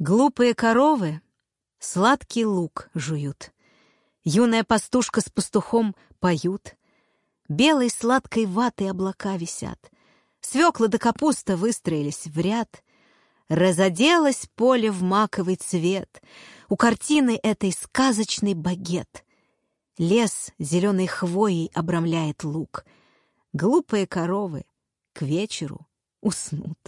Глупые коровы сладкий лук жуют. Юная пастушка с пастухом поют. Белой сладкой ватой облака висят. Свекла да капуста выстроились в ряд. Разоделось поле в маковый цвет. У картины этой сказочный багет. Лес зеленой хвоей обрамляет луг. Глупые коровы к вечеру уснут.